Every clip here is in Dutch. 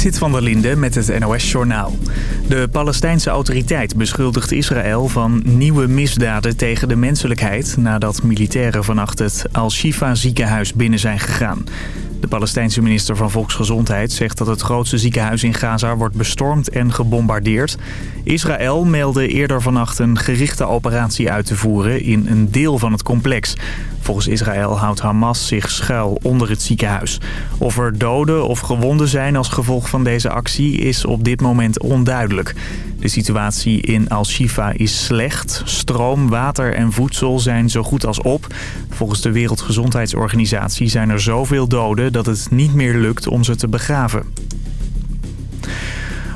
Zit van der Linde met het NOS-journaal. De Palestijnse autoriteit beschuldigt Israël van nieuwe misdaden tegen de menselijkheid... nadat militairen vannacht het Al-Shifa ziekenhuis binnen zijn gegaan. De Palestijnse minister van Volksgezondheid zegt dat het grootste ziekenhuis in Gaza wordt bestormd en gebombardeerd. Israël meldde eerder vannacht een gerichte operatie uit te voeren in een deel van het complex. Volgens Israël houdt Hamas zich schuil onder het ziekenhuis. Of er doden of gewonden zijn als gevolg van deze actie is op dit moment onduidelijk. De situatie in Al-Shifa is slecht. Stroom, water en voedsel zijn zo goed als op. Volgens de Wereldgezondheidsorganisatie zijn er zoveel doden dat het niet meer lukt om ze te begraven.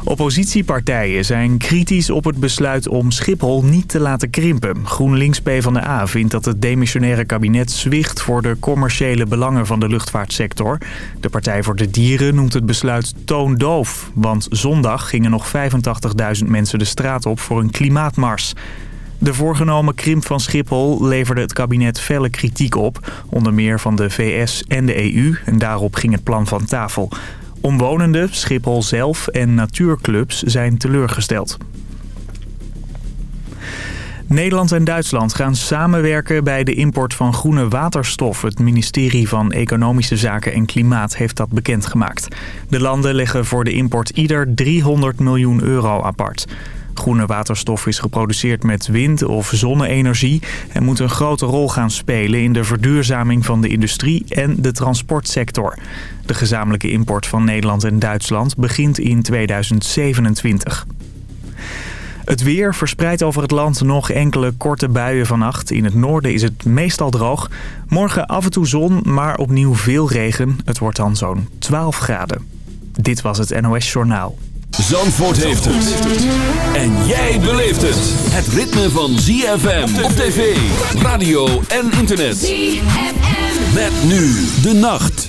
Oppositiepartijen zijn kritisch op het besluit om Schiphol niet te laten krimpen. GroenLinks PvdA vindt dat het demissionaire kabinet zwicht voor de commerciële belangen van de luchtvaartsector. De Partij voor de Dieren noemt het besluit toondoof. Want zondag gingen nog 85.000 mensen de straat op voor een klimaatmars. De voorgenomen krimp van Schiphol leverde het kabinet felle kritiek op. Onder meer van de VS en de EU. En daarop ging het plan van tafel. Omwonenden, Schiphol zelf en natuurclubs zijn teleurgesteld. Nederland en Duitsland gaan samenwerken bij de import van groene waterstof. Het ministerie van Economische Zaken en Klimaat heeft dat bekendgemaakt. De landen leggen voor de import ieder 300 miljoen euro apart. Groene waterstof is geproduceerd met wind- of zonne-energie... en moet een grote rol gaan spelen in de verduurzaming van de industrie en de transportsector. De gezamenlijke import van Nederland en Duitsland begint in 2027. Het weer verspreidt over het land nog enkele korte buien vannacht. In het noorden is het meestal droog. Morgen af en toe zon, maar opnieuw veel regen. Het wordt dan zo'n 12 graden. Dit was het NOS Journaal. Zandvoort heeft het. En jij beleeft het. Het ritme van ZFM op tv, radio en internet. ZFM. Met nu de nacht.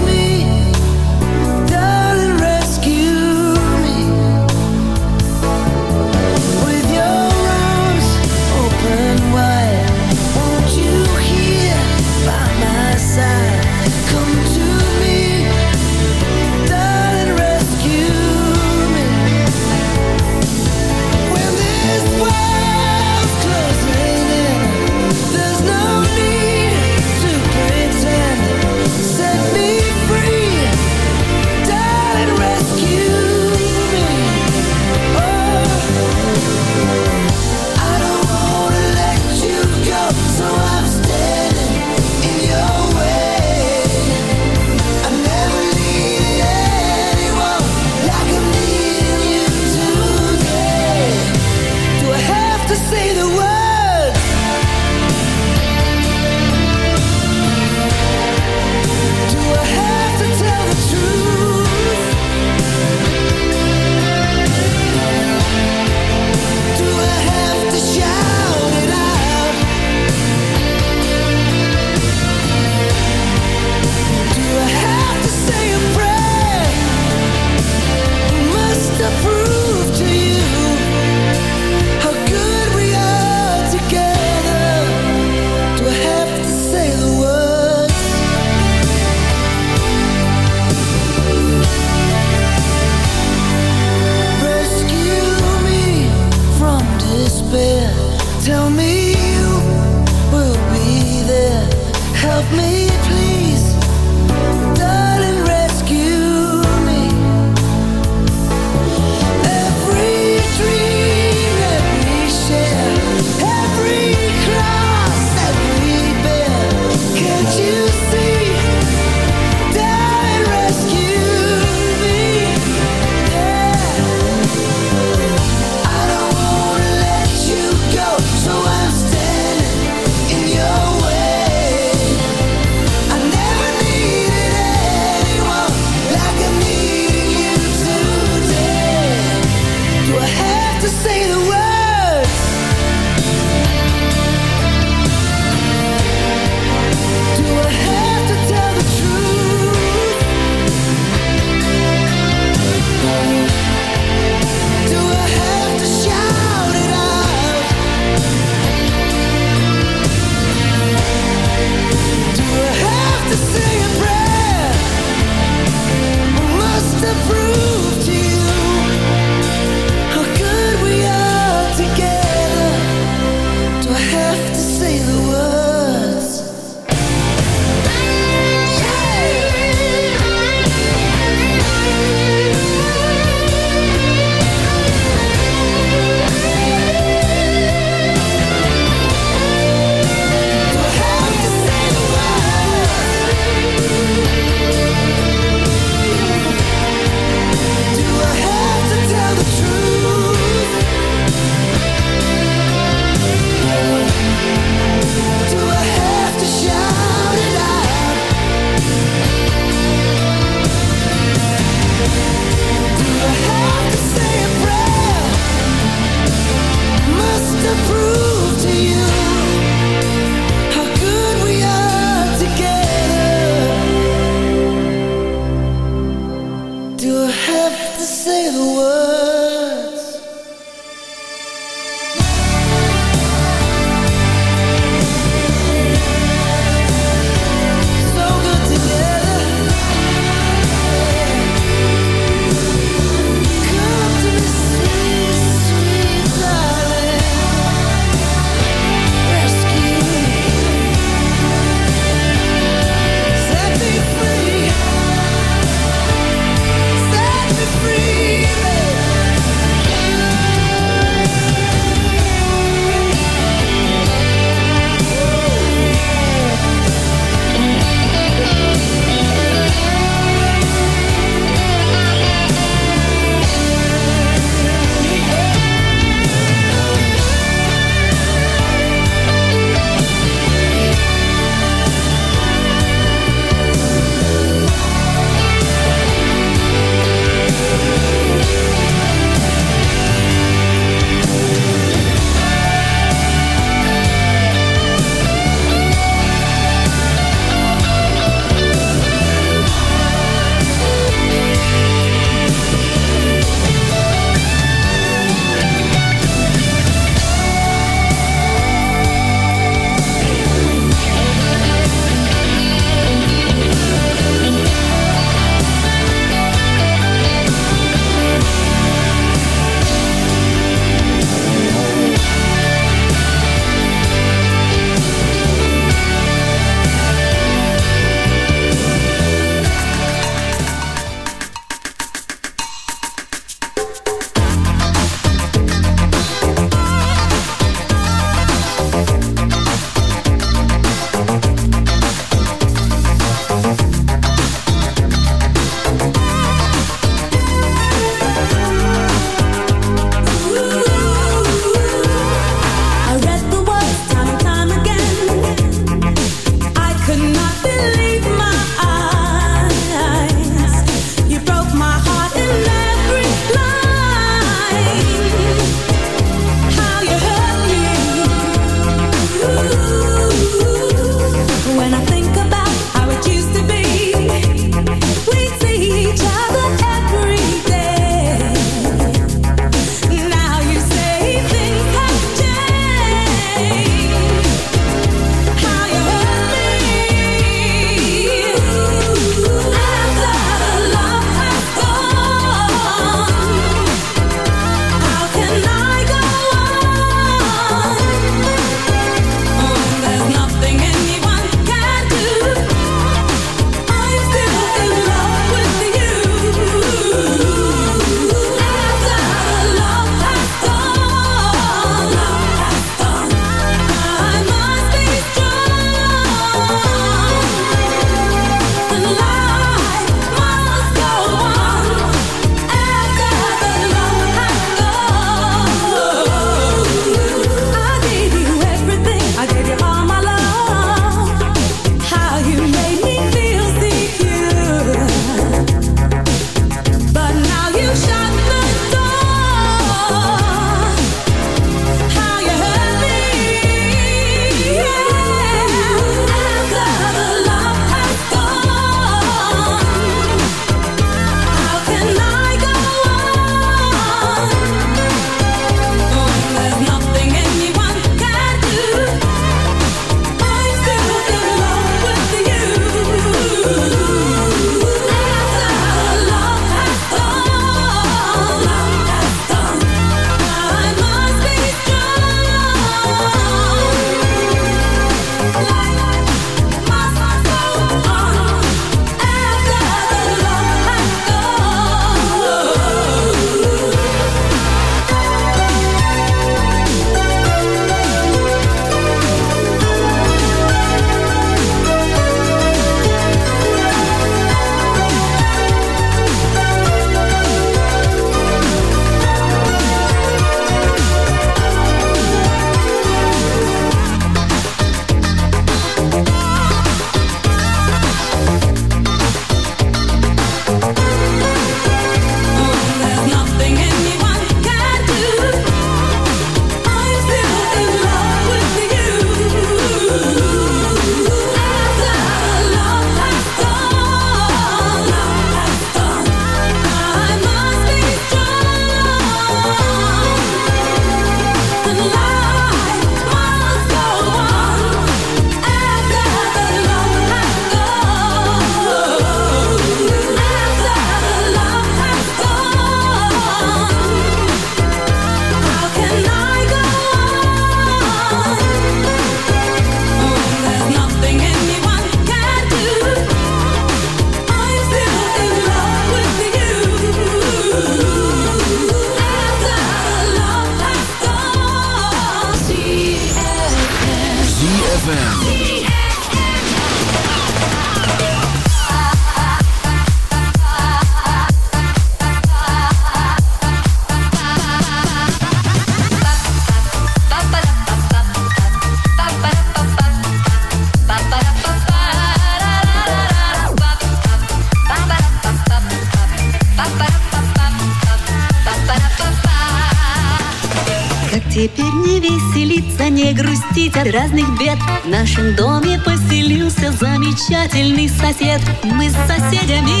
Разных бед. В нашем доме поселился замечательный сосед. Мы с соседями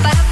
ba.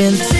been